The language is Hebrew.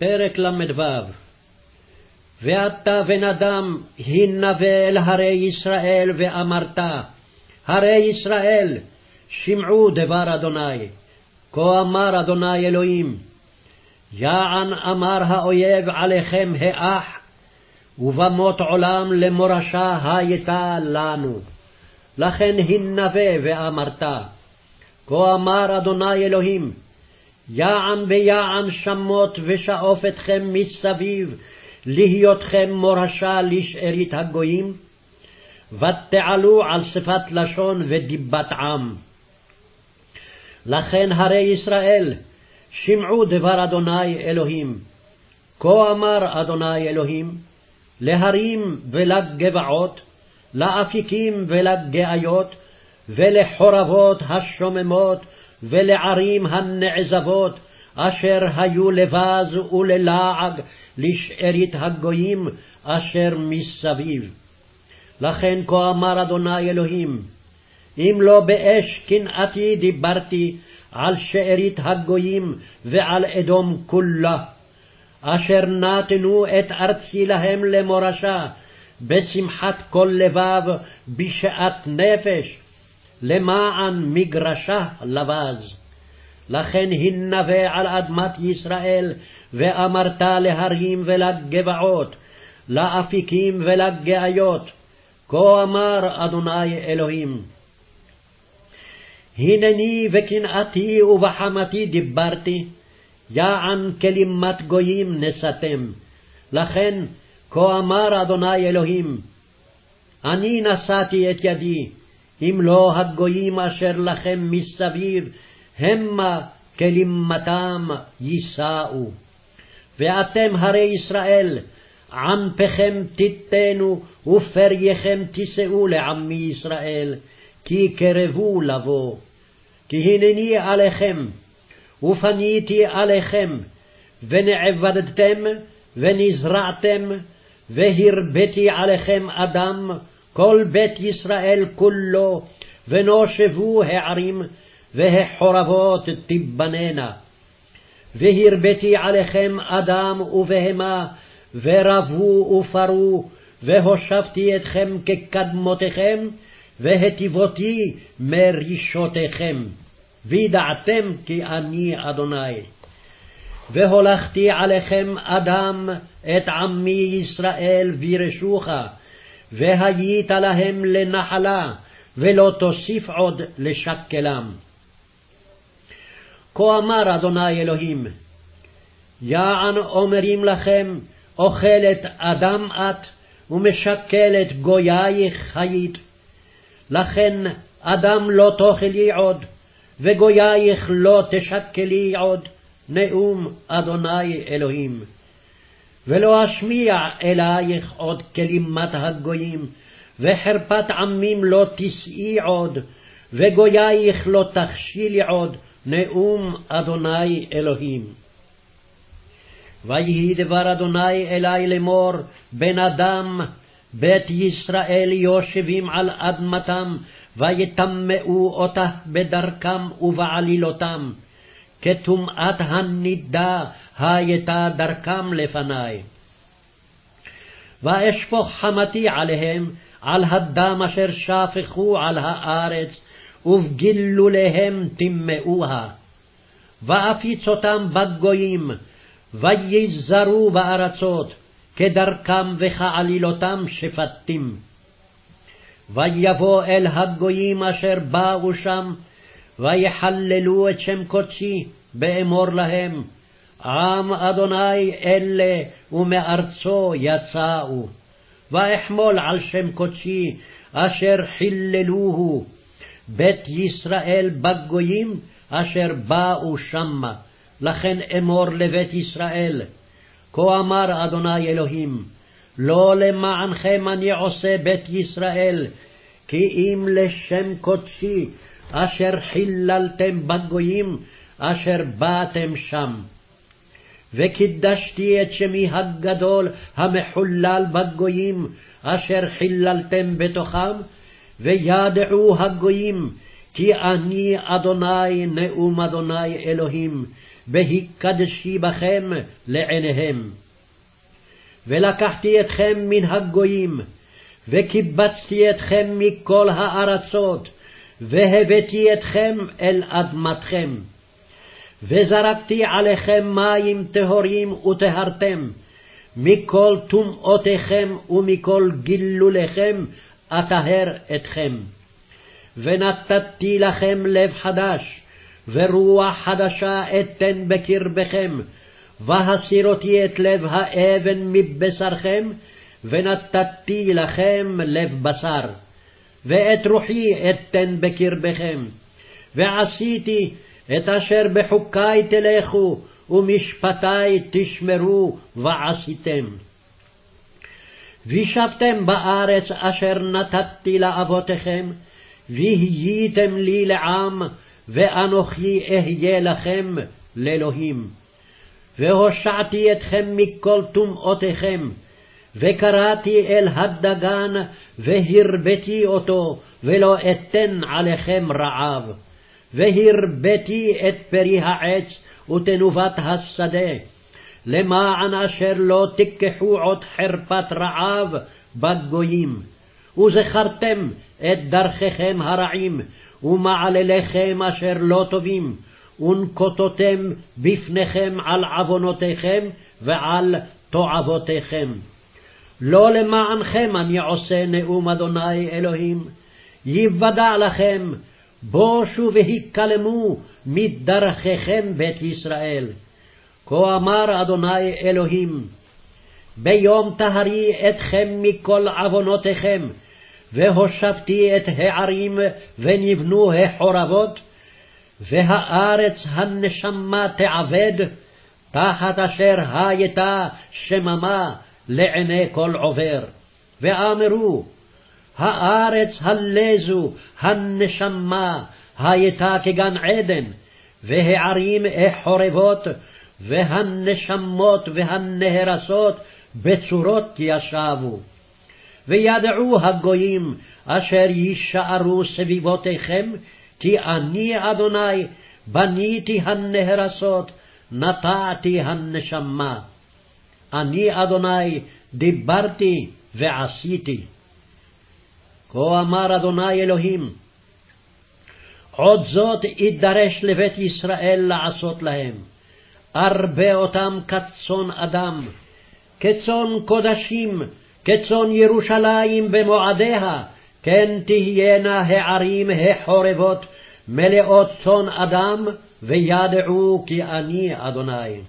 פרק ל"ו ואתה בן אדם, הנבא אל הרי ישראל, ואמרת, הרי ישראל, שמעו דבר אדוני. כה אמר אדוני אלוהים, יען אמר האויב עליכם האח, ובמות עולם למורשה הייתה לנו. לכן הנבא ואמרת, כה אמר אדוני אלוהים, יען ויען שמות ושאוף אתכם מסביב, להיותכם מורשה לשארית הגויים, ותעלו על שפת לשון ודיבת עם. לכן הרי ישראל, שמעו דבר אדוני אלוהים. כה אמר אדוני אלוהים, להרים ולגבעות, לאפיקים ולגאיות, ולחורבות השוממות, ולערים הנעזבות, אשר היו לבז וללעג לשארית הגויים אשר מסביב. לכן כה אמר אדוני אלוהים, אם לא באש קנאתי דיברתי על שארית הגויים ועל אדום כולה, אשר נתנו את ארצי להם למורשה, בשמחת כל לבב, בשאט נפש, למען מגרשה לבז. לכן הנבא על אדמת ישראל, ואמרת להרים ולגבעות, לאפיקים ולגאיות, כה אמר אדוני אלוהים. הנני וקנאתי ובחמתי דיברתי, יען כלימת גויים נשאתם. לכן כה אמר אדוני אלוהים, אני נשאתי את ידי, אם לא הגויים אשר לכם מסביב, המה כלימתם יישאו. ואתם הרי ישראל, ענפכם תיתנו, ופרייכם תישאו לעמי ישראל, כי קרבו לבוא. כי הנני עליכם, ופניתי עליכם, ונעבדתם, ונזרעתם, והרביתי עליכם אדם, כל בית ישראל כולו, ונושבו הערים, והחורבות תיבננה. והרביתי עליכם אדם ובהמה, ורבו ופרו, והושבתי אתכם כקדמותיכם, והטיבותי מרישותיכם. וידעתם כי אני אדוני. והולכתי עליכם אדם את עמי ישראל וירשוך, והיית להם לנחלה, ולא תוסיף עוד לשקלם. כה אמר אדוני אלוהים, יען אומרים לכם, אוכלת אדם את, ומשקלת גוייך היית. לכן אדם לא תאכלי עוד, וגוייך לא תשקלי עוד, נאום אדוני אלוהים. ולא אשמיע אלייך עוד כלימת הגויים, וחרפת עמים לא תשאי עוד, וגוייך לא תכשילי עוד, נאום אדוני אלוהים. ויהי דבר אדוני אלי לאמור, בן אדם, בית ישראל יושבים על אדמתם, ויטמאו אותה בדרכם ובעלילותם. כטומאת הנידה הייתה דרכם לפני. ואשפוך חמתי עליהם, על הדם אשר שפכו על הארץ, ובגילוליהם טימאוה. ואפיץ אותם בגויים, ויזרו בארצות, כדרכם וכעלילותם שפטים. ויבוא אל הגויים אשר באו שם, ויחללו את שם קודשי, באמור להם, עם אדוני אלה ומארצו יצאו. ואחמול על שם קודשי, אשר חיללוהו, בית ישראל בגויים, אשר באו שמה. לכן אמור לבית ישראל, כה אמר אדוני אלוהים, לא למענכם אני עושה בית ישראל, כי אם לשם קודשי, אשר חיללתם בגויים, אשר באתם שם. וקידשתי את שמי הגדול המחולל בגויים, אשר חיללתם בתוכם, וידעו הגויים, כי אני אדוני נאום אדוני אלוהים, בהקדשי בכם לעיניהם. ולקחתי אתכם מן הגויים, וקיבצתי אתכם מכל הארצות, והבאתי אתכם אל אדמתכם. וזרקתי עליכם מים טהורים וטהרתם, מכל טומאותיכם ומכל גילוליכם אטהר אתכם. ונתתי לכם לב חדש, ורוח חדשה אתן בקרבכם, והסירותי את לב האבן מבשרכם, ונתתי לכם לב בשר. ואת רוחי אתן בקרבכם, ועשיתי את אשר בחוקי תלכו, ומשפטי תשמרו ועשיתם. וישבתם בארץ אשר נתתי לאבותיכם, והייתם לי לעם, ואנוכי אהיה לכם לאלוהים. והושעתי אתכם מכל טומאותיכם, וקראתי אל הדגן, והרביתי אותו, ולא אתן עליכם רעב. והרביתי את פרי העץ ותנובת השדה, למען אשר לא תיקחו עוד חרפת רעב בגויים. וזכרתם את דרכיכם הרעים, ומעלליכם אשר לא טובים, ונקוטותם בפניכם על עוונותיכם ועל תועבותיכם. לא למענכם אני עושה נאום אדוני אלוהים, יוודע לכם, בושו והתקלמו מדרכיכם בית ישראל. כה אמר אדוני אלוהים, ביום טהרי אתכם מכל עוונותיכם, והושבתי את הערים ונבנו החורבות, והארץ הנשמה תעבד, תחת אשר הייתה שממה לעיני כל עובר. ואמרו, הארץ הלזו הנשמה הייתה כגן עדן, והערים החורבות, והנשמות והנהרסות בצורות ישבו. וידעו הגויים אשר יישארו סביבותיכם, כי אני אדוני בניתי הנהרסות, נטעתי הנשמה. אני אדוני דיברתי ועשיתי. כה אמר אדוני אלוהים, עוד זאת אדרש לבית ישראל לעשות להם, ארבה אותם כצאן אדם, כצאן קודשים, כצאן ירושלים במועדיה, כן תהיינה הערים החורבות מלאות צאן אדם, וידעו כי אני אדוני.